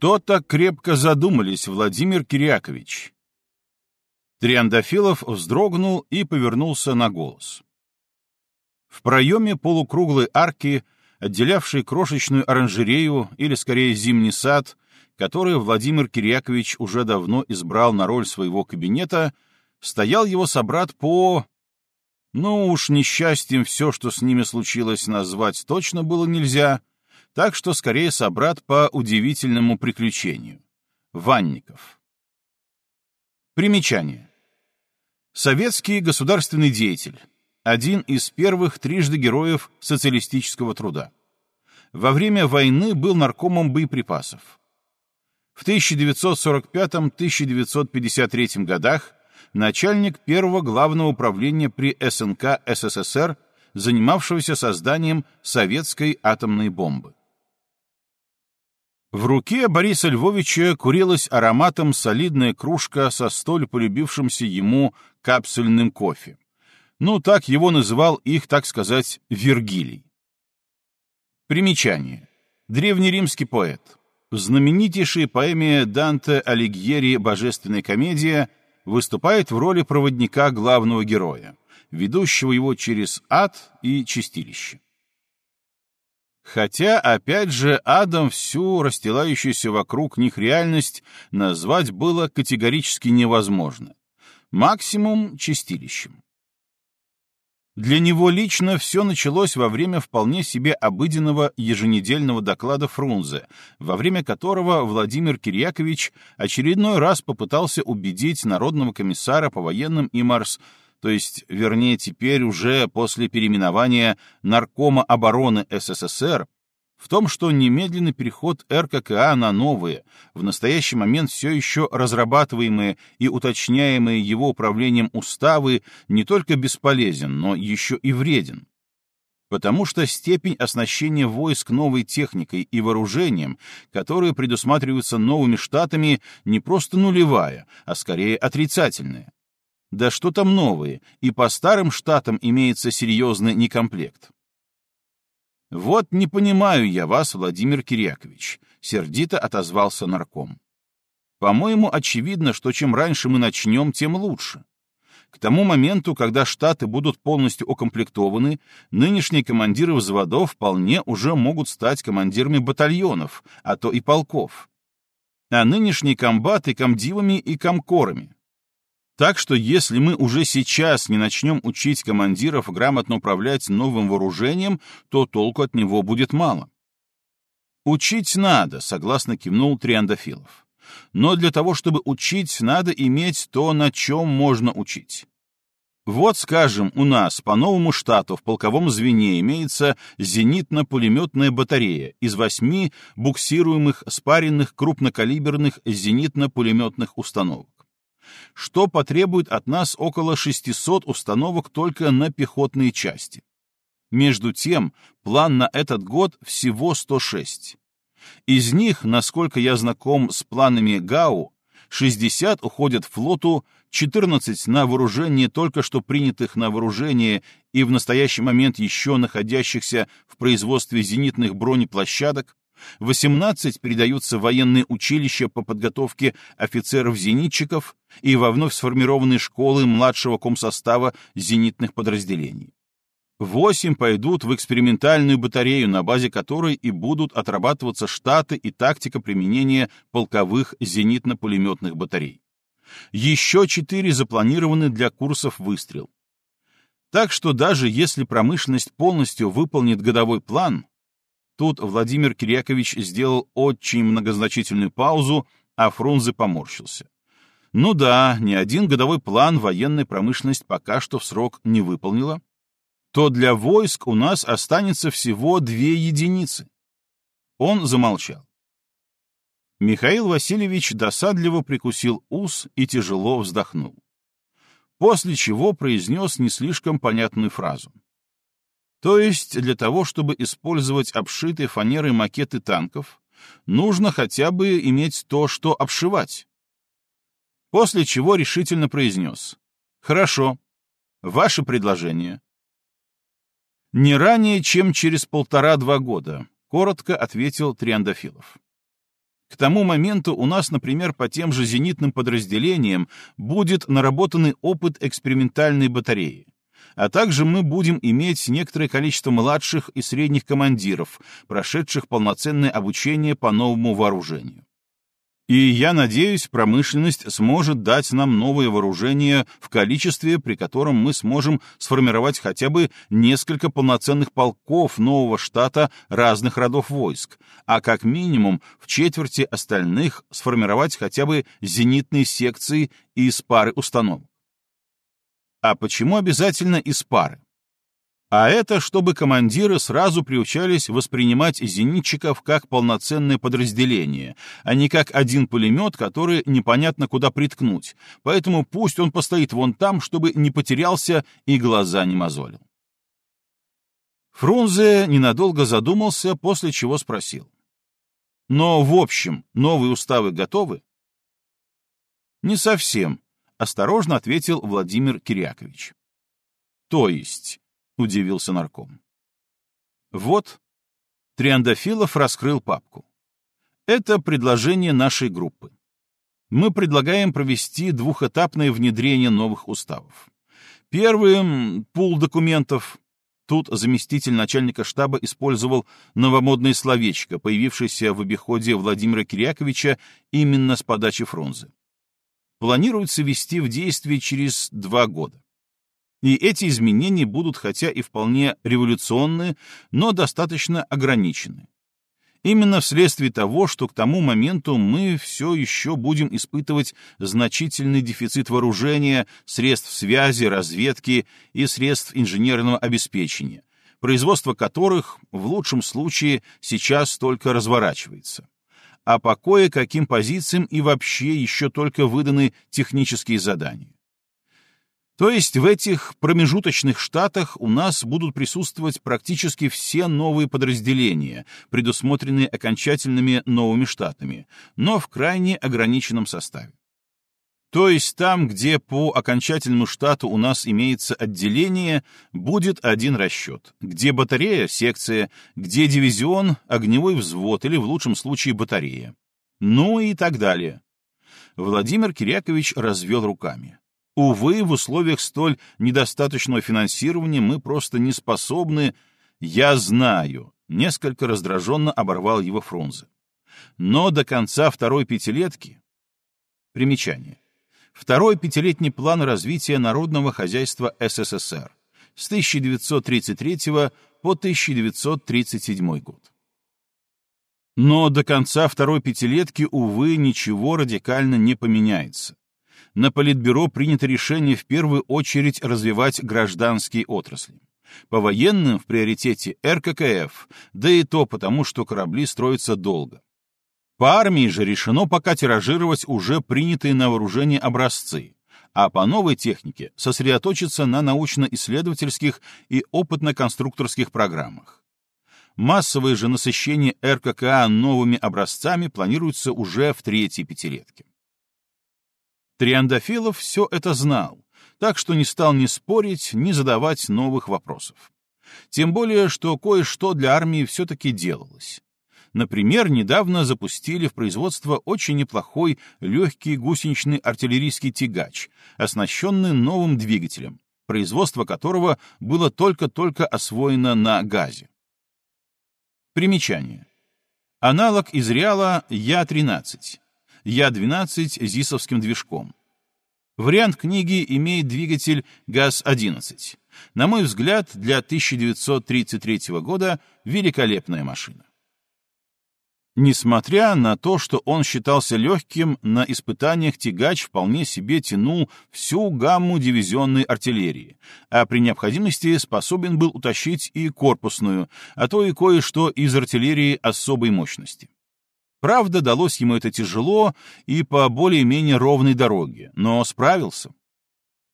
Что так крепко задумались, Владимир Кирякович? Триандафилов вздрогнул и повернулся на голос. В проеме полукруглой арки, отделявшей крошечную оранжерею, или скорее зимний сад, который Владимир Кирякович уже давно избрал на роль своего кабинета, стоял его собрат по... Ну уж несчастьем все, что с ними случилось, назвать точно было нельзя, так что скорее собрат по удивительному приключению. Ванников. Примечание. Советский государственный деятель. Один из первых трижды героев социалистического труда. Во время войны был наркомом боеприпасов. В 1945-1953 годах начальник первого главного управления при СНК СССР, занимавшегося созданием советской атомной бомбы. В руке Бориса Львовича курилась ароматом солидная кружка со столь полюбившимся ему капсульным кофе. Ну, так его называл их, так сказать, Вергилий. Примечание. Древнеримский поэт. В знаменитейшей поэме Данте Алигьери «Божественная комедия» выступает в роли проводника главного героя, ведущего его через ад и чистилище. Хотя, опять же, адом всю расстилающуюся вокруг них реальность назвать было категорически невозможно. Максимум — чистилищем. Для него лично все началось во время вполне себе обыденного еженедельного доклада Фрунзе, во время которого Владимир Кирьякович очередной раз попытался убедить Народного комиссара по военным и Марс то есть, вернее, теперь уже после переименования Наркома обороны СССР, в том, что немедленный переход РККА на новые, в настоящий момент все еще разрабатываемые и уточняемые его управлением уставы не только бесполезен, но еще и вреден. Потому что степень оснащения войск новой техникой и вооружением, которые предусматриваются новыми штатами, не просто нулевая, а скорее отрицательная. Да что там новые, и по старым штатам имеется серьезный некомплект. «Вот не понимаю я вас, Владимир Кирякович», — сердито отозвался нарком. «По-моему, очевидно, что чем раньше мы начнем, тем лучше. К тому моменту, когда штаты будут полностью укомплектованы, нынешние командиры взводов вполне уже могут стать командирами батальонов, а то и полков. А нынешние комбаты — комдивами и комкорами. Так что если мы уже сейчас не начнем учить командиров грамотно управлять новым вооружением, то толку от него будет мало. Учить надо, согласно кивнул Триандафилов. Но для того, чтобы учить, надо иметь то, на чем можно учить. Вот, скажем, у нас по новому штату в полковом звене имеется зенитно-пулеметная батарея из восьми буксируемых спаренных крупнокалиберных зенитно-пулеметных установок что потребует от нас около 600 установок только на пехотные части. Между тем, план на этот год всего 106. Из них, насколько я знаком с планами ГАУ, 60 уходят флоту, 14 на вооружение только что принятых на вооружение и в настоящий момент еще находящихся в производстве зенитных бронеплощадок, 18 передаются в военные училища по подготовке офицеров-зенитчиков и во вновь сформированные школы младшего комсостава зенитных подразделений. Восемь пойдут в экспериментальную батарею, на базе которой и будут отрабатываться штаты и тактика применения полковых зенитно-пулеметных батарей. Еще четыре запланированы для курсов выстрел. Так что даже если промышленность полностью выполнит годовой план, Тут Владимир Кирякович сделал очень многозначительную паузу, а Фрунзе поморщился. Ну да, ни один годовой план военной промышленность пока что в срок не выполнила. То для войск у нас останется всего две единицы. Он замолчал. Михаил Васильевич досадливо прикусил ус и тяжело вздохнул. После чего произнес не слишком понятную фразу. То есть для того, чтобы использовать обшитые фанерой макеты танков, нужно хотя бы иметь то, что обшивать. После чего решительно произнес. Хорошо. Ваше предложение. Не ранее, чем через полтора-два года, коротко ответил Триандафилов. К тому моменту у нас, например, по тем же зенитным подразделениям будет наработанный опыт экспериментальной батареи. А также мы будем иметь некоторое количество младших и средних командиров, прошедших полноценное обучение по новому вооружению. И я надеюсь, промышленность сможет дать нам новое вооружение в количестве, при котором мы сможем сформировать хотя бы несколько полноценных полков нового штата разных родов войск, а как минимум в четверти остальных сформировать хотя бы зенитные секции из пары установок. А почему обязательно из пары? А это чтобы командиры сразу приучались воспринимать зенитчиков как полноценное подразделение, а не как один пулемет, который непонятно куда приткнуть, поэтому пусть он постоит вон там, чтобы не потерялся и глаза не мозолил. Фрунзе ненадолго задумался, после чего спросил. «Но, в общем, новые уставы готовы?» «Не совсем», — осторожно ответил Владимир Кирякович. «То есть?» удивился нарком. Вот, Триандафилов раскрыл папку. Это предложение нашей группы. Мы предлагаем провести двухэтапное внедрение новых уставов. Первым — пул документов. Тут заместитель начальника штаба использовал новомодное словечко, появившееся в обиходе Владимира Киряковича именно с подачи Фрунзе. Планируется ввести в действие через два года. И эти изменения будут хотя и вполне революционные, но достаточно ограничены. Именно вследствие того, что к тому моменту мы все еще будем испытывать значительный дефицит вооружения, средств связи, разведки и средств инженерного обеспечения, производство которых в лучшем случае сейчас только разворачивается. А по кое-каким позициям и вообще еще только выданы технические задания. То есть в этих промежуточных штатах у нас будут присутствовать практически все новые подразделения, предусмотренные окончательными новыми штатами, но в крайне ограниченном составе. То есть там, где по окончательному штату у нас имеется отделение, будет один расчет, где батарея, секция, где дивизион, огневой взвод или в лучшем случае батарея. Ну и так далее. Владимир Кирякович развел руками. Увы, в условиях столь недостаточного финансирования мы просто не способны... Я знаю, несколько раздраженно оборвал его Фрунзе. Но до конца второй пятилетки... Примечание. Второй пятилетний план развития народного хозяйства СССР с 1933 по 1937 год. Но до конца второй пятилетки, увы, ничего радикально не поменяется на Политбюро принято решение в первую очередь развивать гражданские отрасли. По военным в приоритете РККФ, да и то потому, что корабли строятся долго. По армии же решено пока тиражировать уже принятые на вооружение образцы, а по новой технике сосредоточиться на научно-исследовательских и опытно-конструкторских программах. Массовое же насыщение РККА новыми образцами планируется уже в третьей пятилетке. Триандафилов все это знал, так что не стал ни спорить, ни задавать новых вопросов. Тем более, что кое-что для армии все-таки делалось. Например, недавно запустили в производство очень неплохой легкий гусеничный артиллерийский тягач, оснащенный новым двигателем, производство которого было только-только освоено на газе. Примечание. Аналог из Реала Я-13. Я-12 ЗИСовским движком. Вариант книги имеет двигатель ГАЗ-11. На мой взгляд, для 1933 года великолепная машина. Несмотря на то, что он считался легким, на испытаниях тягач вполне себе тянул всю гамму дивизионной артиллерии, а при необходимости способен был утащить и корпусную, а то и кое-что из артиллерии особой мощности. Правда, далось ему это тяжело и по более-менее ровной дороге, но справился.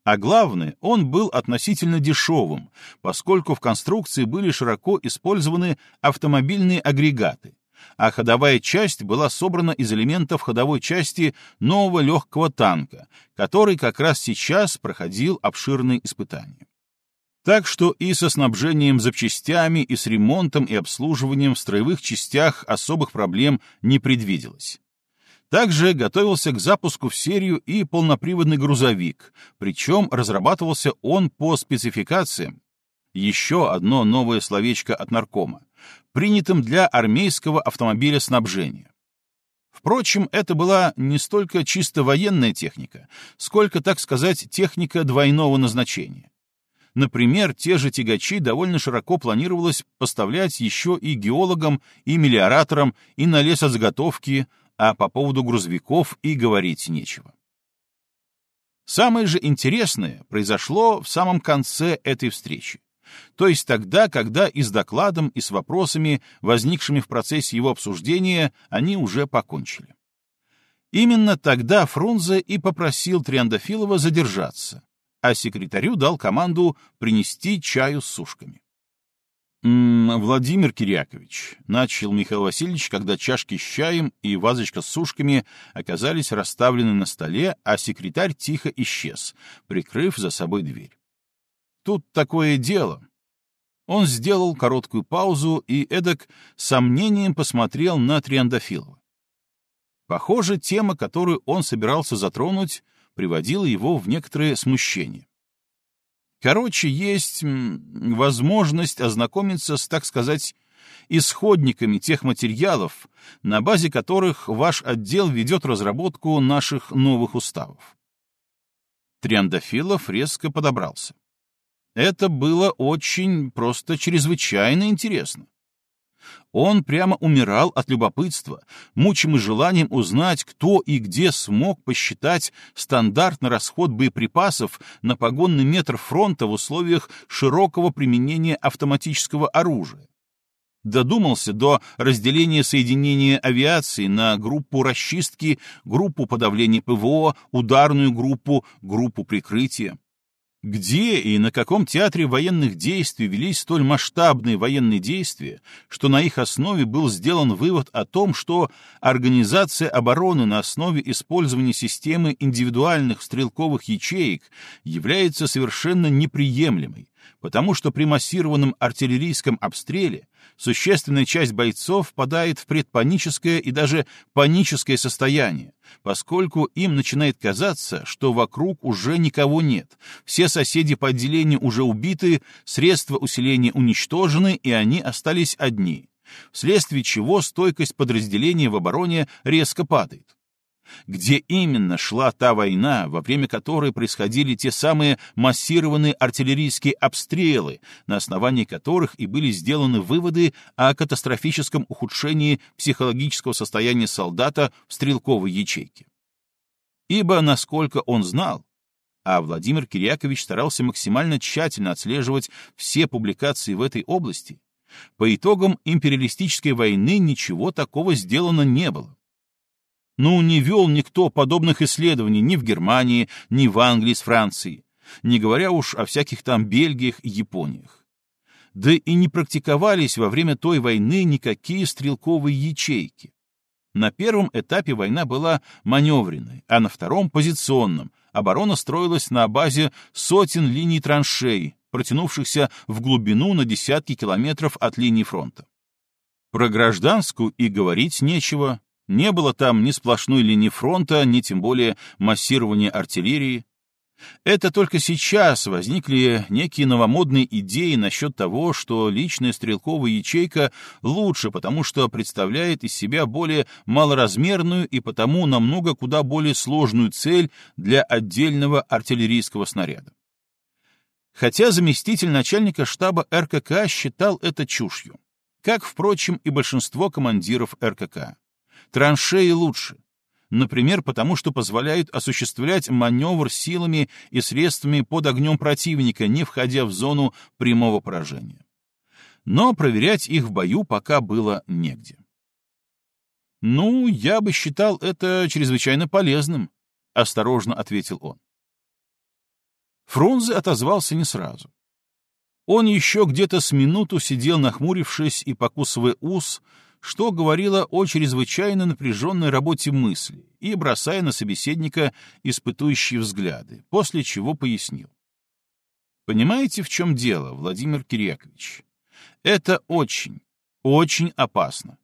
А главное, он был относительно дешевым, поскольку в конструкции были широко использованы автомобильные агрегаты, а ходовая часть была собрана из элементов ходовой части нового легкого танка, который как раз сейчас проходил обширные испытания. Так что и со снабжением запчастями, и с ремонтом и обслуживанием в строевых частях особых проблем не предвиделось. Также готовился к запуску в серию и полноприводный грузовик, причем разрабатывался он по спецификациям, еще одно новое словечко от наркома, принятым для армейского автомобиля снабжения. Впрочем, это была не столько чисто военная техника, сколько, так сказать, техника двойного назначения. Например, те же тягачи довольно широко планировалось поставлять еще и геологам, и мелиораторам, и на лесозаготовки, а по поводу грузовиков и говорить нечего. Самое же интересное произошло в самом конце этой встречи. То есть тогда, когда и с докладом, и с вопросами, возникшими в процессе его обсуждения, они уже покончили. Именно тогда Фрунзе и попросил Триандафилова задержаться, а секретарю дал команду принести чаю с сушками. «М -м, «Владимир Кирякович», — начал Михаил Васильевич, когда чашки с чаем и вазочка с сушками оказались расставлены на столе, а секретарь тихо исчез, прикрыв за собой дверь. «Тут такое дело». Он сделал короткую паузу и эдак сомнением посмотрел на Триандафилова. Похоже, тема, которую он собирался затронуть, приводило его в некоторое смущение. Короче, есть возможность ознакомиться с, так сказать, исходниками тех материалов, на базе которых ваш отдел ведет разработку наших новых уставов. Триандафилов резко подобрался. Это было очень, просто чрезвычайно интересно. Он прямо умирал от любопытства, мучимый желанием узнать, кто и где смог посчитать стандартный расход боеприпасов на погонный метр фронта в условиях широкого применения автоматического оружия. Додумался до разделения соединения авиации на группу расчистки, группу подавления ПВО, ударную группу, группу прикрытия. Где и на каком театре военных действий велись столь масштабные военные действия, что на их основе был сделан вывод о том, что организация обороны на основе использования системы индивидуальных стрелковых ячеек является совершенно неприемлемой, потому что при массированном артиллерийском обстреле существенная часть бойцов впадает в предпаническое и даже паническое состояние, поскольку им начинает казаться, что вокруг уже никого нет, все соседи по отделению уже убиты, средства усиления уничтожены, и они остались одни, вследствие чего стойкость подразделения в обороне резко падает где именно шла та война, во время которой происходили те самые массированные артиллерийские обстрелы, на основании которых и были сделаны выводы о катастрофическом ухудшении психологического состояния солдата в стрелковой ячейке. Ибо, насколько он знал, а Владимир Кирякович старался максимально тщательно отслеживать все публикации в этой области, по итогам империалистической войны ничего такого сделано не было. Ну, не вел никто подобных исследований ни в Германии, ни в Англии с Францией, не говоря уж о всяких там Бельгиях и Япониях. Да и не практиковались во время той войны никакие стрелковые ячейки. На первом этапе война была маневренной, а на втором — позиционном. Оборона строилась на базе сотен линий траншей, протянувшихся в глубину на десятки километров от линии фронта. Про гражданскую и говорить нечего, не было там ни сплошной линии фронта, ни тем более массирования артиллерии. Это только сейчас возникли некие новомодные идеи насчет того, что личная стрелковая ячейка лучше, потому что представляет из себя более малоразмерную и потому намного куда более сложную цель для отдельного артиллерийского снаряда. Хотя заместитель начальника штаба РКК считал это чушью, как, впрочем, и большинство командиров РКК. Траншеи лучше. Например, потому что позволяют осуществлять маневр силами и средствами под огнем противника, не входя в зону прямого поражения. Но проверять их в бою пока было негде. «Ну, я бы считал это чрезвычайно полезным», — осторожно ответил он. Фрунзе отозвался не сразу. Он еще где-то с минуту сидел, нахмурившись и покусывая ус, что говорило о чрезвычайно напряженной работе мысли и бросая на собеседника испытующие взгляды, после чего пояснил. Понимаете, в чем дело, Владимир Кирьякович? Это очень, очень опасно.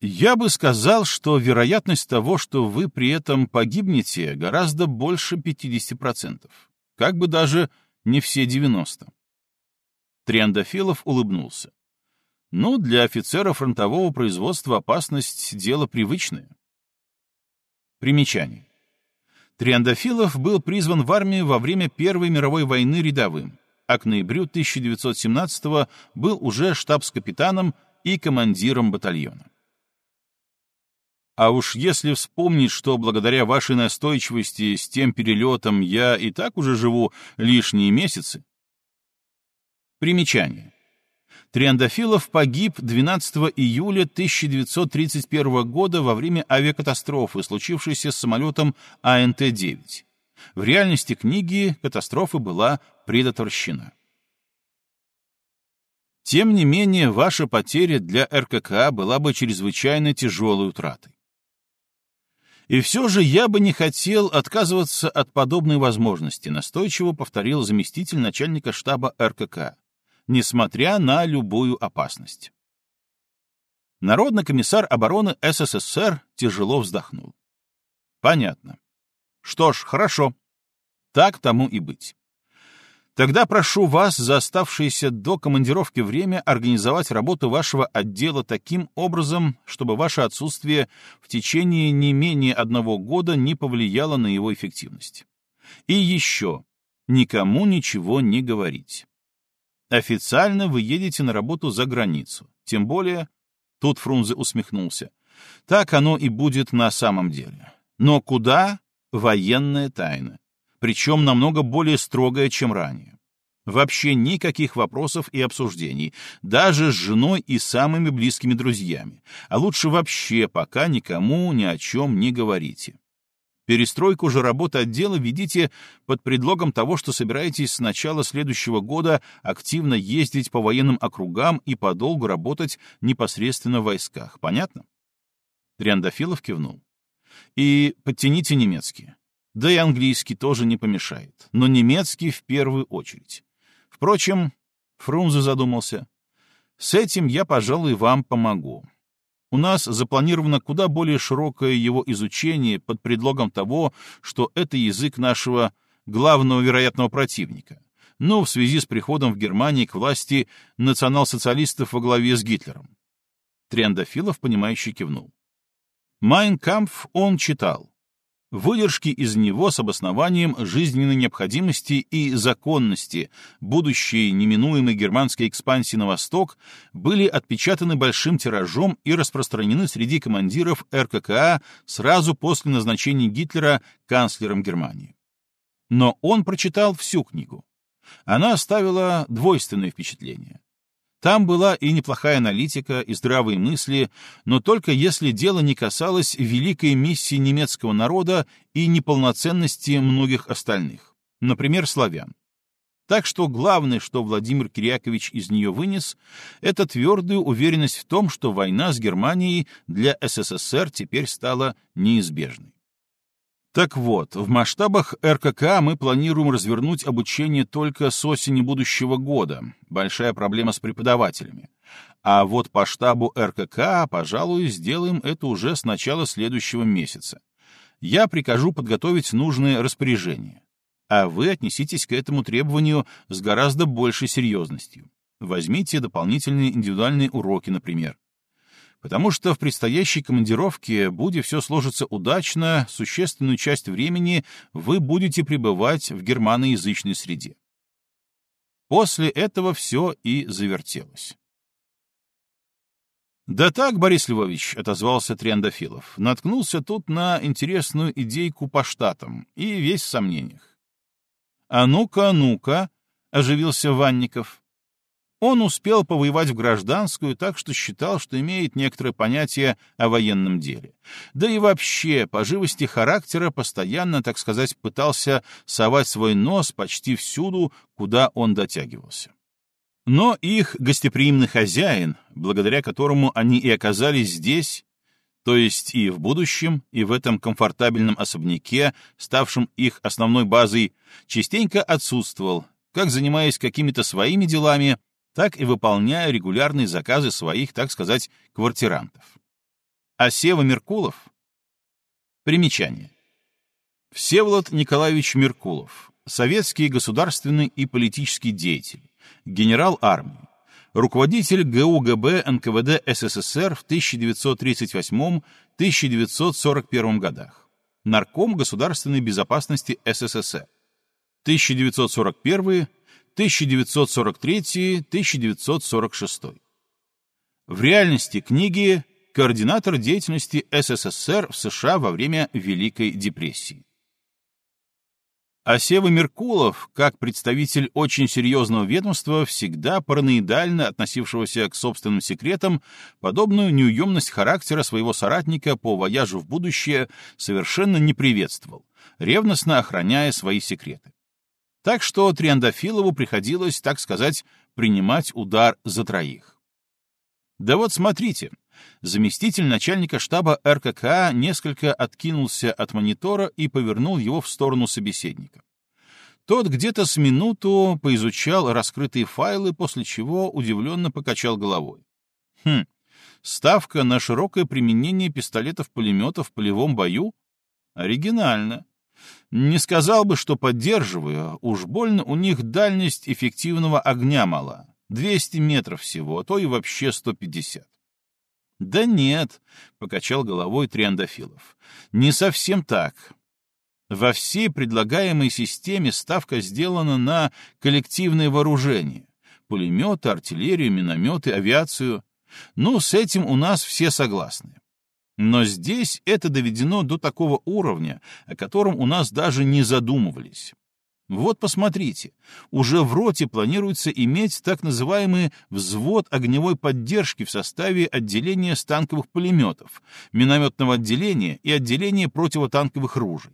Я бы сказал, что вероятность того, что вы при этом погибнете, гораздо больше 50%. Как бы даже не все 90%. Триандафилов улыбнулся. Ну, для офицера фронтового производства опасность — дело привычное. Примечание. Триандафилов был призван в армию во время Первой мировой войны рядовым, а к ноябрю 1917 был уже штабс-капитаном и командиром батальона. А уж если вспомнить, что благодаря вашей настойчивости с тем перелетом я и так уже живу лишние месяцы. Примечание. Триандафилов погиб 12 июля 1931 года во время авиакатастрофы, случившейся с самолетом АНТ-9. В реальности книги катастрофа была предотвращена. Тем не менее, ваша потеря для РККА была бы чрезвычайно тяжелой утратой. И все же я бы не хотел отказываться от подобной возможности, настойчиво повторил заместитель начальника штаба РКК, несмотря на любую опасность. Народный комиссар обороны СССР тяжело вздохнул. Понятно. Что ж, хорошо. Так тому и быть. Тогда прошу вас за оставшееся до командировки время организовать работу вашего отдела таким образом, чтобы ваше отсутствие в течение не менее одного года не повлияло на его эффективность. И еще, никому ничего не говорить. Официально вы едете на работу за границу, тем более, тут Фрунзе усмехнулся, так оно и будет на самом деле. Но куда? Военная тайна причем намного более строгая, чем ранее. Вообще никаких вопросов и обсуждений, даже с женой и самыми близкими друзьями. А лучше вообще пока никому ни о чем не говорите. Перестройку же работы отдела ведите под предлогом того, что собираетесь с начала следующего года активно ездить по военным округам и подолгу работать непосредственно в войсках. Понятно? Триандафилов кивнул. И подтяните немецкий. Да и английский тоже не помешает, но немецкий в первую очередь. Впрочем, Фрунзе задумался. С этим я, пожалуй, вам помогу. У нас запланировано куда более широкое его изучение под предлогом того, что это язык нашего главного вероятного противника. Но в связи с приходом в Германии к власти национал-социалистов во главе с Гитлером. Триандафилов, понимающе кивнул. «Майн Кампф» он читал выдержки из него с обоснованием жизненной необходимости и законности будущей неминуемой германской экспансии на восток были отпечатаны большим тиражом и распространены среди командиров РККА сразу после назначения Гитлера канцлером Германии. Но он прочитал всю книгу. Она оставила двойственное впечатление. Там была и неплохая аналитика, и здравые мысли, но только если дело не касалось великой миссии немецкого народа и неполноценности многих остальных, например, славян. Так что главное, что Владимир Кирякович из нее вынес, это твердую уверенность в том, что война с Германией для СССР теперь стала неизбежной. Так вот, в масштабах РКК мы планируем развернуть обучение только с осени будущего года. Большая проблема с преподавателями. А вот по штабу РКК, пожалуй, сделаем это уже с начала следующего месяца. Я прикажу подготовить нужные распоряжения. А вы отнеситесь к этому требованию с гораздо большей серьезностью. Возьмите дополнительные индивидуальные уроки, например потому что в предстоящей командировке, будет все сложиться удачно, существенную часть времени вы будете пребывать в германоязычной среде. После этого все и завертелось. «Да так, Борис Львович», — отозвался Триандафилов, наткнулся тут на интересную идейку по штатам и весь в сомнениях. «А ну-ка, ну-ка», — оживился Ванников. Он успел повоевать в гражданскую, так что считал, что имеет некоторое понятие о военном деле. Да и вообще, по живости характера постоянно, так сказать, пытался совать свой нос почти всюду, куда он дотягивался. Но их гостеприимный хозяин, благодаря которому они и оказались здесь, то есть и в будущем, и в этом комфортабельном особняке, ставшем их основной базой, частенько отсутствовал, как занимаясь какими-то своими делами, так и выполняя регулярные заказы своих, так сказать, квартирантов. А Сева Меркулов? Примечание. Всеволод Николаевич Меркулов, советский государственный и политический деятель, генерал армии, руководитель ГУГБ НКВД СССР в 1938-1941 годах, нарком государственной безопасности СССР, 1941 1943-1946. В реальности книги «Координатор деятельности СССР в США во время Великой депрессии». А Меркулов, как представитель очень серьезного ведомства, всегда параноидально относившегося к собственным секретам, подобную неуемность характера своего соратника по вояжу в будущее совершенно не приветствовал, ревностно охраняя свои секреты. Так что Триандафилову приходилось, так сказать, принимать удар за троих. Да вот смотрите, заместитель начальника штаба РКК несколько откинулся от монитора и повернул его в сторону собеседника. Тот где-то с минуту поизучал раскрытые файлы, после чего удивленно покачал головой. Хм, ставка на широкое применение пистолетов-пулеметов в полевом бою? Оригинально. Не сказал бы, что поддерживаю, уж больно у них дальность эффективного огня мала. 200 метров всего, а то и вообще 150. Да нет, — покачал головой Триандафилов, — не совсем так. Во всей предлагаемой системе ставка сделана на коллективное вооружение. Пулеметы, артиллерию, минометы, авиацию. Ну, с этим у нас все согласны. Но здесь это доведено до такого уровня, о котором у нас даже не задумывались. Вот посмотрите, уже в роте планируется иметь так называемый взвод огневой поддержки в составе отделения станковых пулеметов, минометного отделения и отделения противотанковых ружей.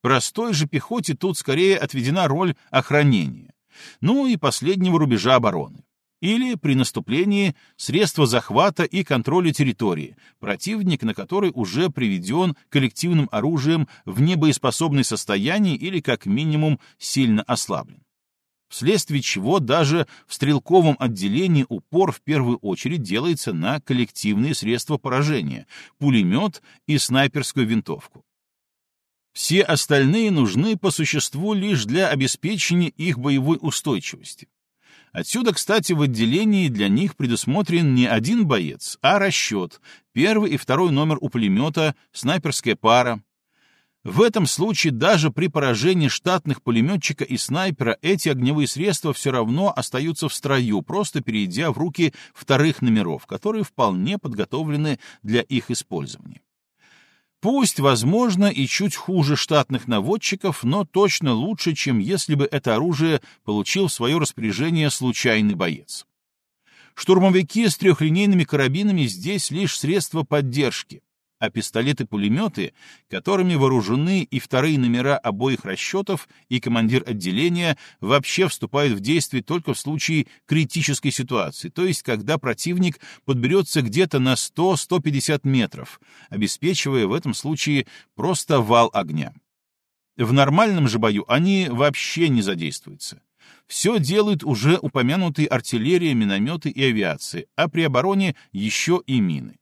Простой же пехоте тут скорее отведена роль охранения, ну и последнего рубежа обороны или при наступлении средства захвата и контроля территории, противник на который уже приведен коллективным оружием в небоеспособное состояние или как минимум сильно ослаблен. Вследствие чего даже в стрелковом отделении упор в первую очередь делается на коллективные средства поражения, пулемет и снайперскую винтовку. Все остальные нужны по существу лишь для обеспечения их боевой устойчивости. Отсюда, кстати, в отделении для них предусмотрен не один боец, а расчет, первый и второй номер у пулемета, снайперская пара. В этом случае даже при поражении штатных пулеметчика и снайпера эти огневые средства все равно остаются в строю, просто перейдя в руки вторых номеров, которые вполне подготовлены для их использования. Пусть, возможно, и чуть хуже штатных наводчиков, но точно лучше, чем если бы это оружие получил в свое распоряжение случайный боец. Штурмовики с трехлинейными карабинами здесь лишь средство поддержки, а пистолеты-пулеметы, которыми вооружены и вторые номера обоих расчетов, и командир отделения вообще вступают в действие только в случае критической ситуации, то есть когда противник подберется где-то на 100-150 метров, обеспечивая в этом случае просто вал огня. В нормальном же бою они вообще не задействуются. Все делают уже упомянутые артиллерия, минометы и авиации, а при обороне еще и мины.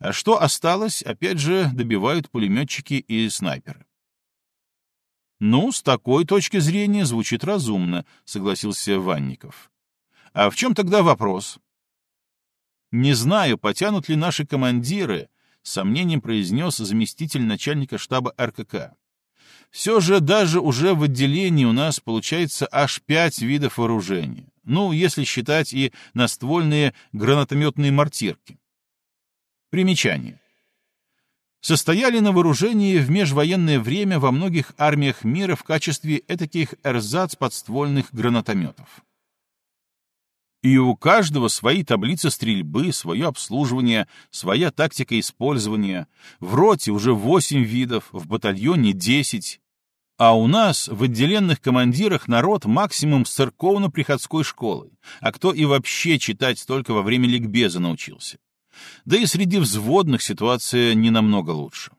А что осталось, опять же, добивают пулеметчики и снайперы. «Ну, с такой точки зрения звучит разумно», — согласился Ванников. «А в чем тогда вопрос?» «Не знаю, потянут ли наши командиры», — с сомнением произнес заместитель начальника штаба РКК. «Все же даже уже в отделении у нас получается аж пять видов вооружения. Ну, если считать и наствольные гранатометные мортирки. Примечание. Состояли на вооружении в межвоенное время во многих армиях мира в качестве этаких эрзац подствольных гранатометов. И у каждого свои таблицы стрельбы, свое обслуживание, своя тактика использования. В роте уже восемь видов, в батальоне десять. А у нас в отделенных командирах народ максимум с церковно-приходской школы, а кто и вообще читать только во время ликбеза научился. Да и среди взводных ситуация не намного лучше.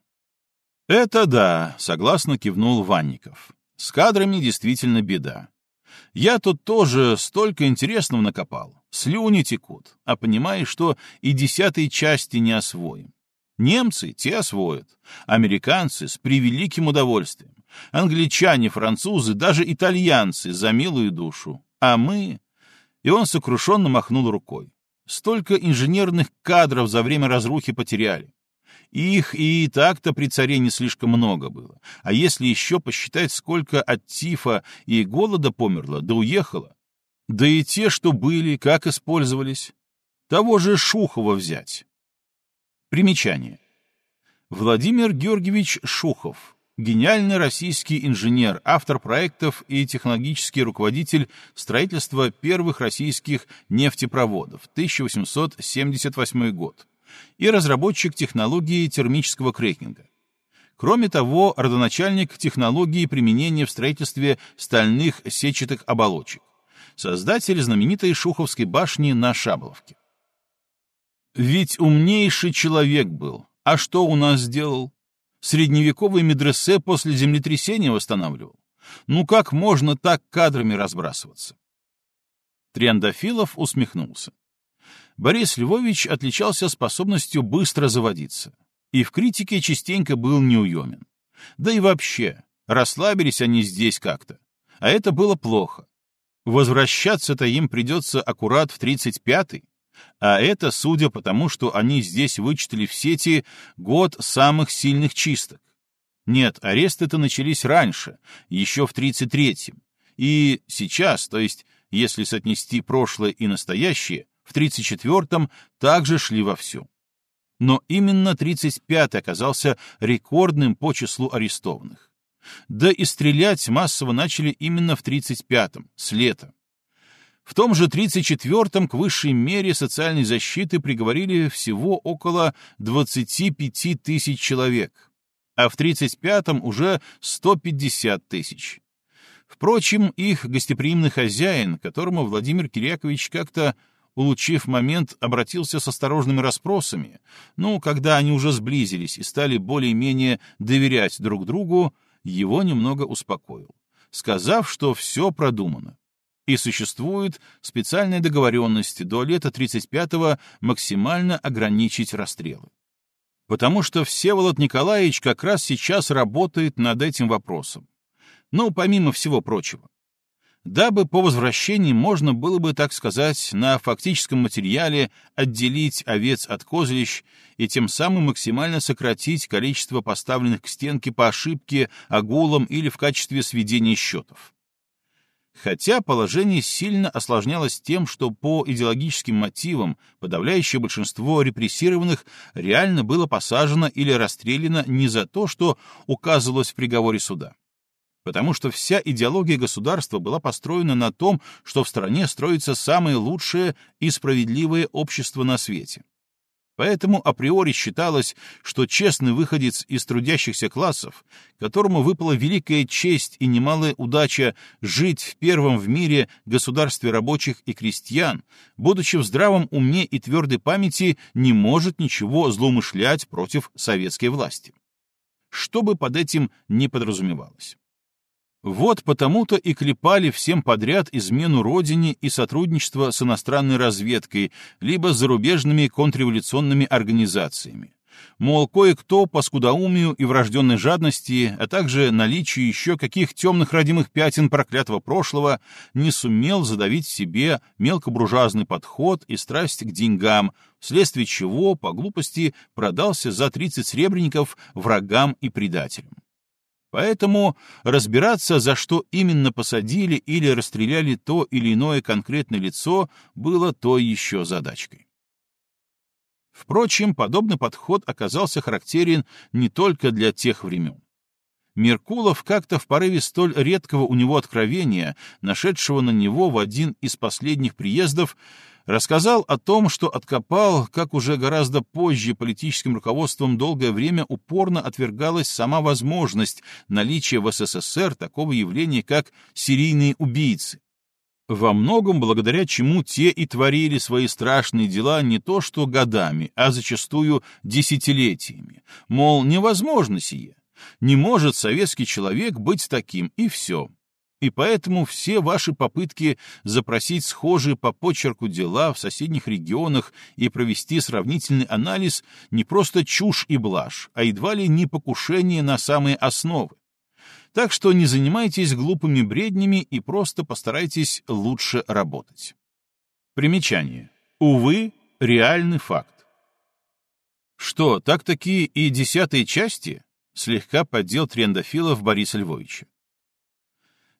«Это да», — согласно кивнул Ванников. «С кадрами действительно беда. Я тут тоже столько интересного накопал. Слюни текут, а понимаешь, что и десятой части не освоим. Немцы те освоят, американцы с превеликим удовольствием, англичане, французы, даже итальянцы за милую душу. А мы... И он сокрушенно махнул рукой. Столько инженерных кадров за время разрухи потеряли. Их и так-то при царе не слишком много было. А если еще посчитать, сколько от тифа и голода померло, да уехало, да и те, что были, как использовались, того же Шухова взять. Примечание. Владимир Георгиевич Шухов, гениальный российский инженер, автор проектов и технологический руководитель строительства первых российских нефтепроводов, 1878 год и разработчик технологии термического крекинга. Кроме того, родоначальник технологии применения в строительстве стальных сетчатых оболочек, создатель знаменитой Шуховской башни на Шаболовке. Ведь умнейший человек был. А что у нас сделал? Средневековый медресе после землетрясения восстанавливал. Ну как можно так кадрами разбрасываться? Триандафилов усмехнулся. Борис Львович отличался способностью быстро заводиться. И в критике частенько был неуемен. Да и вообще, расслабились они здесь как-то. А это было плохо. Возвращаться-то им придется аккурат в 35-й. А это, судя по тому, что они здесь вычитали в сети, год самых сильных чисток. Нет, аресты-то начались раньше, еще в 33-м. И сейчас, то есть, если соотнести прошлое и настоящее, в 34-м также шли вовсю. Но именно 35-й оказался рекордным по числу арестованных. Да и стрелять массово начали именно в 35-м, с лета. В том же 34-м к высшей мере социальной защиты приговорили всего около 25 тысяч человек, а в 35-м уже 150 тысяч. Впрочем, их гостеприимный хозяин, которому Владимир Кирякович как-то улучив момент, обратился с осторожными расспросами, ну, когда они уже сблизились и стали более-менее доверять друг другу, его немного успокоил, сказав, что все продумано. И существует специальная договоренность до лета 35-го максимально ограничить расстрелы. Потому что Всеволод Николаевич как раз сейчас работает над этим вопросом. Ну, помимо всего прочего дабы по возвращении можно было бы, так сказать, на фактическом материале отделить овец от козлищ и тем самым максимально сократить количество поставленных к стенке по ошибке, огулам или в качестве сведения счетов. Хотя положение сильно осложнялось тем, что по идеологическим мотивам подавляющее большинство репрессированных реально было посажено или расстреляно не за то, что указывалось в приговоре суда потому что вся идеология государства была построена на том, что в стране строится самое лучшее и справедливое общество на свете. Поэтому априори считалось, что честный выходец из трудящихся классов, которому выпала великая честь и немалая удача жить в первом в мире государстве рабочих и крестьян, будучи в здравом уме и твердой памяти, не может ничего злоумышлять против советской власти. Что бы под этим не подразумевалось. Вот потому-то и клепали всем подряд измену родине и сотрудничество с иностранной разведкой, либо с зарубежными контрреволюционными организациями. Мол, кое-кто по скудоумию и врожденной жадности, а также наличию еще каких темных родимых пятен проклятого прошлого, не сумел задавить в себе мелкобуржуазный подход и страсть к деньгам, вследствие чего, по глупости, продался за 30 сребреников врагам и предателям. Поэтому разбираться, за что именно посадили или расстреляли то или иное конкретное лицо, было той еще задачкой. Впрочем, подобный подход оказался характерен не только для тех времен. Меркулов как-то в порыве столь редкого у него откровения, нашедшего на него в один из последних приездов, рассказал о том, что откопал, как уже гораздо позже политическим руководством долгое время упорно отвергалась сама возможность наличия в СССР такого явления, как серийные убийцы. Во многом благодаря чему те и творили свои страшные дела не то что годами, а зачастую десятилетиями. Мол, невозможно сие. Не может советский человек быть таким, и все. И поэтому все ваши попытки запросить схожие по почерку дела в соседних регионах и провести сравнительный анализ не просто чушь и блажь, а едва ли не покушение на самые основы. Так что не занимайтесь глупыми бреднями и просто постарайтесь лучше работать. Примечание. Увы, реальный факт. Что, так-таки и десятой части? Слегка поддел трендофилов Бориса Львовича.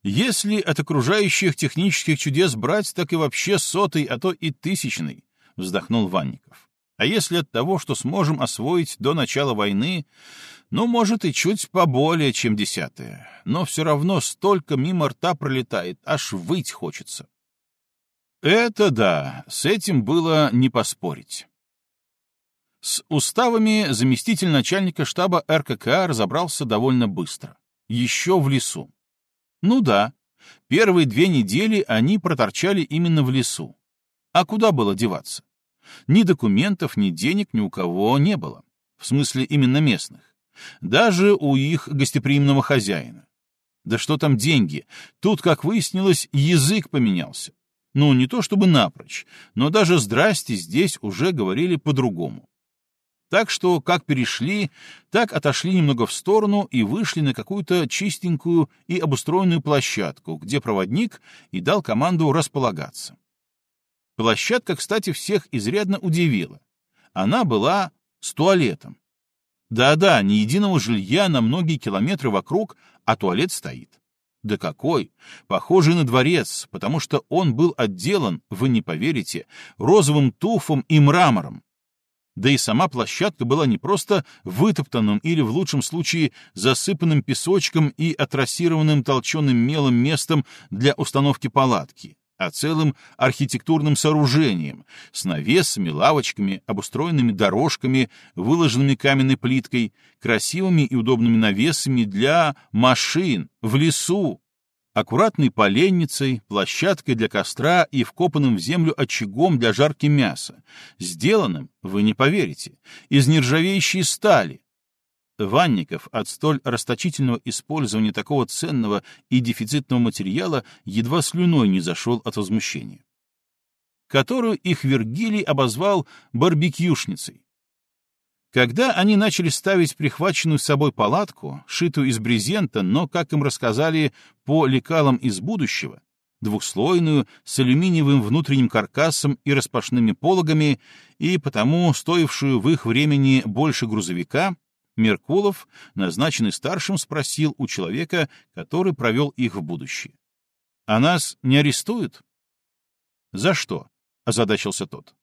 Если от окружающих технических чудес брать, так и вообще сотый, а то и тысячный, — вздохнул Ванников. А если от того, что сможем освоить до начала войны, ну, может, и чуть поболее, чем десятое. Но все равно столько мимо рта пролетает, аж выть хочется. Это да, с этим было не поспорить. С уставами заместитель начальника штаба РКК разобрался довольно быстро. Еще в лесу. Ну да, первые две недели они проторчали именно в лесу. А куда было деваться? Ни документов, ни денег ни у кого не было. В смысле именно местных. Даже у их гостеприимного хозяина. Да что там деньги? Тут, как выяснилось, язык поменялся. Ну, не то чтобы напрочь, но даже «здрасте» здесь уже говорили по-другому. Так что, как перешли, так отошли немного в сторону и вышли на какую-то чистенькую и обустроенную площадку, где проводник и дал команду располагаться. Площадка, кстати, всех изрядно удивила. Она была с туалетом. Да-да, ни единого жилья на многие километры вокруг, а туалет стоит. Да какой! Похожий на дворец, потому что он был отделан, вы не поверите, розовым туфом и мрамором. Да и сама площадка была не просто вытоптанным или, в лучшем случае, засыпанным песочком и отрасированным толченым мелом местом для установки палатки, а целым архитектурным сооружением с навесами, лавочками, обустроенными дорожками, выложенными каменной плиткой, красивыми и удобными навесами для машин в лесу, аккуратной поленницей, площадкой для костра и вкопанным в землю очагом для жарки мяса, сделанным, вы не поверите, из нержавеющей стали. Ванников от столь расточительного использования такого ценного и дефицитного материала едва слюной не зашел от возмущения которую их Вергилий обозвал барбекюшницей. Когда они начали ставить прихваченную с собой палатку, шитую из брезента, но, как им рассказали, по лекалам из будущего, двухслойную, с алюминиевым внутренним каркасом и распашными пологами, и потому стоившую в их времени больше грузовика, Меркулов, назначенный старшим, спросил у человека, который провел их в будущее. «А нас не арестуют?» «За что?» — озадачился тот.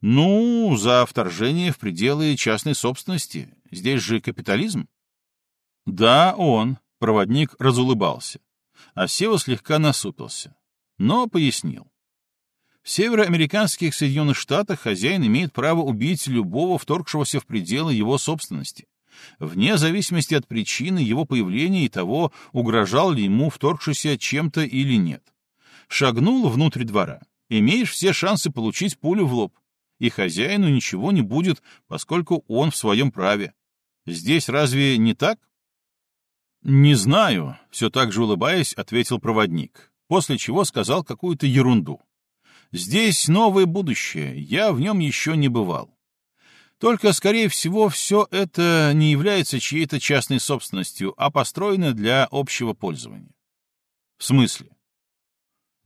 Ну, за вторжение в пределы частной собственности. Здесь же капитализм. Да, он, проводник, разулыбался. А Сева слегка насупился. Но пояснил. В североамериканских Соединенных Штатах хозяин имеет право убить любого вторгшегося в пределы его собственности, вне зависимости от причины его появления и того, угрожал ли ему вторгшийся чем-то или нет. Шагнул внутрь двора. Имеешь все шансы получить пулю в лоб и хозяину ничего не будет, поскольку он в своем праве. Здесь разве не так? «Не знаю», — все так же улыбаясь, ответил проводник, после чего сказал какую-то ерунду. «Здесь новое будущее, я в нем еще не бывал. Только, скорее всего, все это не является чьей-то частной собственностью, а построено для общего пользования». «В смысле?»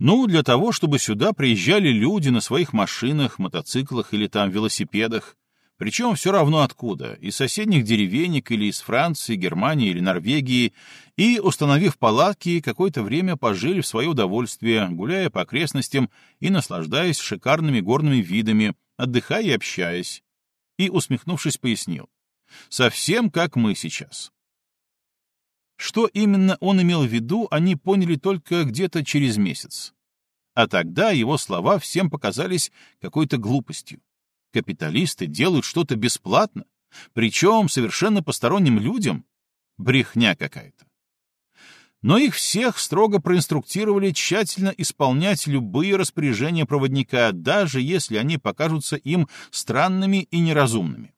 Ну, для того, чтобы сюда приезжали люди на своих машинах, мотоциклах или там велосипедах, причем все равно откуда, из соседних деревенек или из Франции, Германии или Норвегии, и, установив палатки, какое-то время пожили в свое удовольствие, гуляя по окрестностям и наслаждаясь шикарными горными видами, отдыхая и общаясь. И, усмехнувшись, пояснил. Совсем как мы сейчас. Что именно он имел в виду, они поняли только где-то через месяц. А тогда его слова всем показались какой-то глупостью. Капиталисты делают что-то бесплатно, причем совершенно посторонним людям. Брехня какая-то. Но их всех строго проинструктировали тщательно исполнять любые распоряжения проводника, даже если они покажутся им странными и неразумными.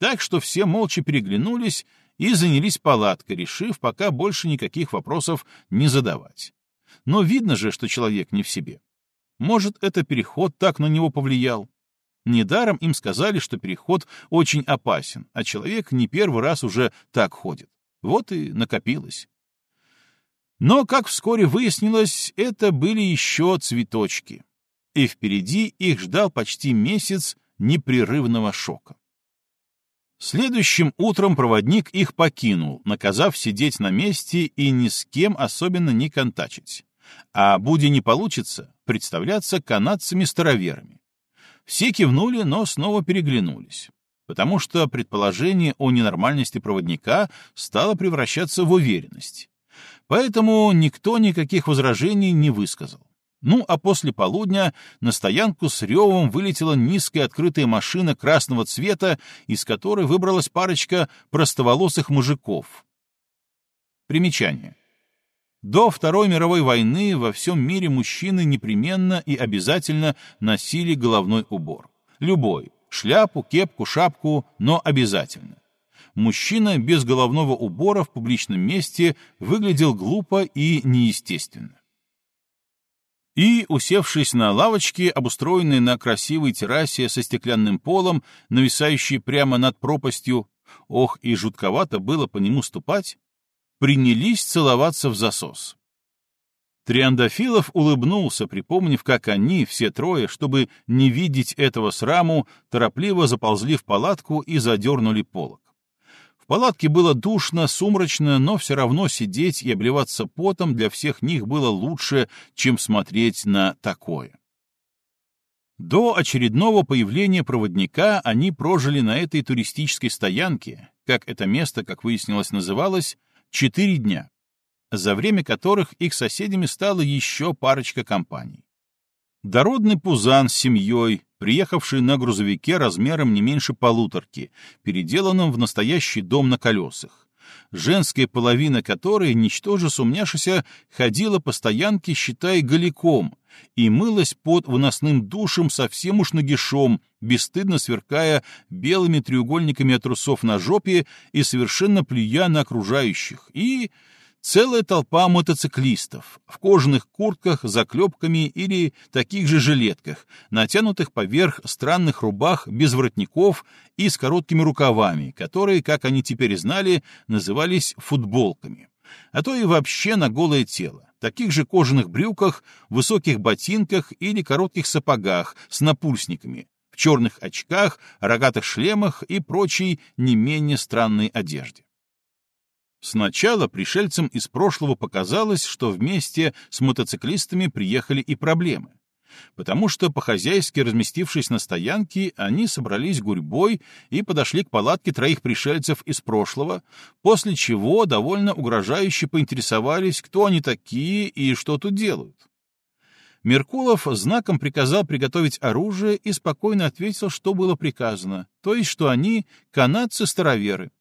Так что все молча переглянулись и занялись палаткой, решив пока больше никаких вопросов не задавать. Но видно же, что человек не в себе. Может, это переход так на него повлиял? Недаром им сказали, что переход очень опасен, а человек не первый раз уже так ходит. Вот и накопилось. Но, как вскоре выяснилось, это были еще цветочки. И впереди их ждал почти месяц непрерывного шока. Следующим утром проводник их покинул, наказав сидеть на месте и ни с кем особенно не контачить. А будь не получится, представляться канадцами-староверами. Все кивнули, но снова переглянулись, потому что предположение о ненормальности проводника стало превращаться в уверенность. Поэтому никто никаких возражений не высказал. Ну, а после полудня на стоянку с ревом вылетела низкая открытая машина красного цвета, из которой выбралась парочка простоволосых мужиков. Примечание. До Второй мировой войны во всем мире мужчины непременно и обязательно носили головной убор. Любой. Шляпу, кепку, шапку, но обязательно. Мужчина без головного убора в публичном месте выглядел глупо и неестественно. И, усевшись на лавочке, обустроенной на красивой террасе со стеклянным полом, нависающей прямо над пропастью, ох, и жутковато было по нему ступать, принялись целоваться в засос. Триандафилов улыбнулся, припомнив, как они, все трое, чтобы не видеть этого сраму, торопливо заползли в палатку и задернули полог. В палатке было душно, сумрачно, но все равно сидеть и обливаться потом для всех них было лучше, чем смотреть на такое. До очередного появления проводника они прожили на этой туристической стоянке, как это место, как выяснилось, называлось, четыре дня, за время которых их соседями стала еще парочка компаний. Дородный пузан с семьей, приехавший на грузовике размером не меньше полуторки, переделанном в настоящий дом на колесах, женская половина которой, ничтоже сумняшися, ходила по стоянке, считай, голиком, и мылась под выносным душем совсем уж нагишом, бесстыдно сверкая белыми треугольниками от трусов на жопе и совершенно плюя на окружающих, и целая толпа мотоциклистов в кожаных куртках, заклепками или таких же жилетках, натянутых поверх странных рубах без воротников и с короткими рукавами, которые, как они теперь знали, назывались футболками, а то и вообще на голое тело таких же кожаных брюках, высоких ботинках или коротких сапогах с напульсниками, в черных очках, рогатых шлемах и прочей не менее странной одежде. Сначала пришельцам из прошлого показалось, что вместе с мотоциклистами приехали и проблемы потому что, по-хозяйски разместившись на стоянке, они собрались гурьбой и подошли к палатке троих пришельцев из прошлого, после чего довольно угрожающе поинтересовались, кто они такие и что тут делают. Меркулов знаком приказал приготовить оружие и спокойно ответил, что было приказано, то есть, что они канадцы-староверы.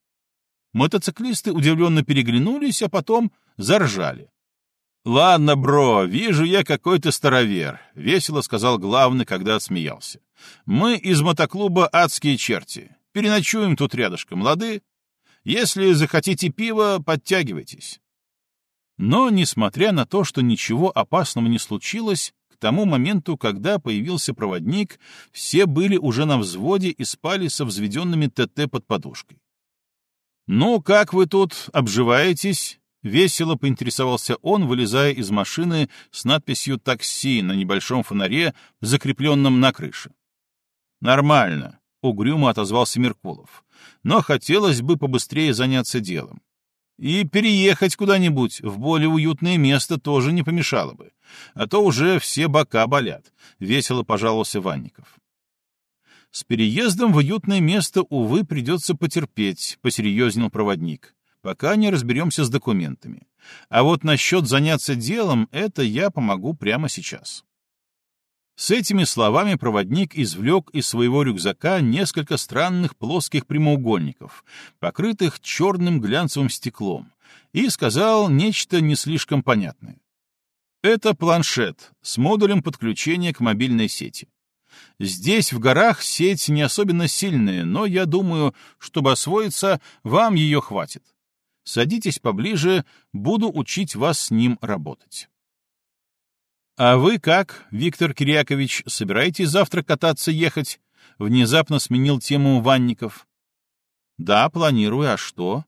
Мотоциклисты удивленно переглянулись, а потом заржали. «Ладно, бро, вижу я какой-то старовер», — весело сказал главный, когда отсмеялся. «Мы из мотоклуба «Адские черти». Переночуем тут рядышком, лады? Если захотите пива, подтягивайтесь». Но, несмотря на то, что ничего опасного не случилось, к тому моменту, когда появился проводник, все были уже на взводе и спали со взведенными ТТ под подушкой. «Ну, как вы тут обживаетесь?» Весело поинтересовался он, вылезая из машины с надписью «Такси» на небольшом фонаре, закрепленном на крыше. «Нормально», — угрюмо отозвался Меркулов. «Но хотелось бы побыстрее заняться делом. И переехать куда-нибудь в более уютное место тоже не помешало бы, а то уже все бока болят», — весело пожаловался Ванников. «С переездом в уютное место, увы, придется потерпеть», — посерьезнел проводник пока не разберемся с документами. А вот насчет заняться делом, это я помогу прямо сейчас. С этими словами проводник извлек из своего рюкзака несколько странных плоских прямоугольников, покрытых черным глянцевым стеклом, и сказал нечто не слишком понятное. Это планшет с модулем подключения к мобильной сети. Здесь, в горах, сеть не особенно сильная, но я думаю, чтобы освоиться, вам ее хватит. Садитесь поближе, буду учить вас с ним работать. «А вы как, Виктор Кирякович, собираетесь завтра кататься ехать?» Внезапно сменил тему Ванников. «Да, планирую, а что?»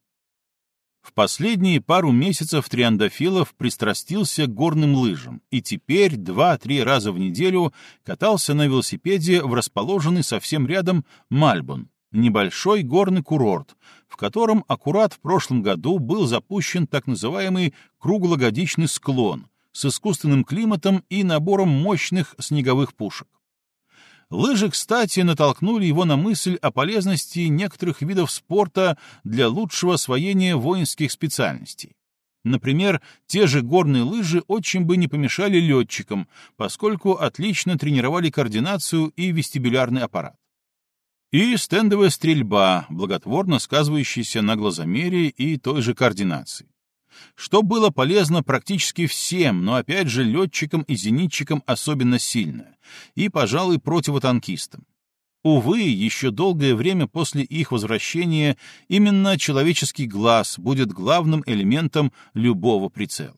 В последние пару месяцев Триандафилов пристрастился к горным лыжам и теперь два-три раза в неделю катался на велосипеде в расположенный совсем рядом Мальбон, небольшой горный курорт, в котором аккурат в прошлом году был запущен так называемый круглогодичный склон с искусственным климатом и набором мощных снеговых пушек. Лыжи, кстати, натолкнули его на мысль о полезности некоторых видов спорта для лучшего освоения воинских специальностей. Например, те же горные лыжи очень бы не помешали летчикам, поскольку отлично тренировали координацию и вестибулярный аппарат. И стендовая стрельба, благотворно сказывающаяся на глазомере и той же координации что было полезно практически всем, но опять же летчикам и зенитчикам особенно сильно, и, пожалуй, противотанкистам. Увы, еще долгое время после их возвращения именно человеческий глаз будет главным элементом любого прицела.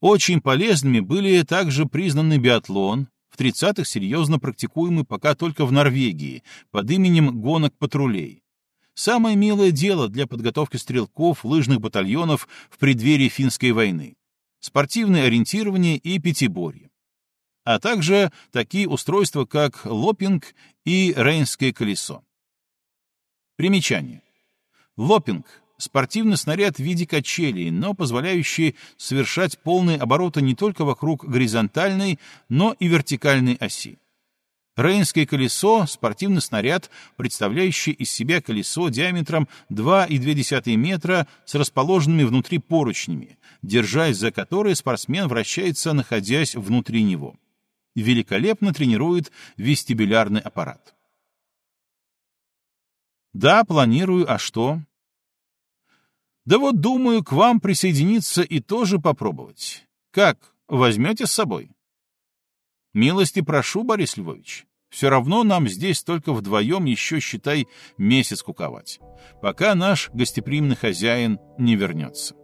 Очень полезными были также признаны биатлон, в 30-х серьезно практикуемый пока только в Норвегии, под именем гонок патрулей, Самое милое дело для подготовки стрелков лыжных батальонов в преддверии финской войны. Спортивное ориентирование и пятиборье. А также такие устройства, как лопинг и рейнское колесо. Примечание. Лопинг — спортивный снаряд в виде качелей, но позволяющий совершать полные обороты не только вокруг горизонтальной, но и вертикальной оси. Рейнское колесо — спортивный снаряд, представляющий из себя колесо диаметром 2,2 метра с расположенными внутри поручнями, держась за которые спортсмен вращается, находясь внутри него. Великолепно тренирует вестибулярный аппарат. Да, планирую, а что? Да вот думаю к вам присоединиться и тоже попробовать. Как, возьмете с собой? Милости прошу, Борис Львович. Все равно нам здесь только вдвоем еще, считай, месяц куковать, пока наш гостеприимный хозяин не вернется.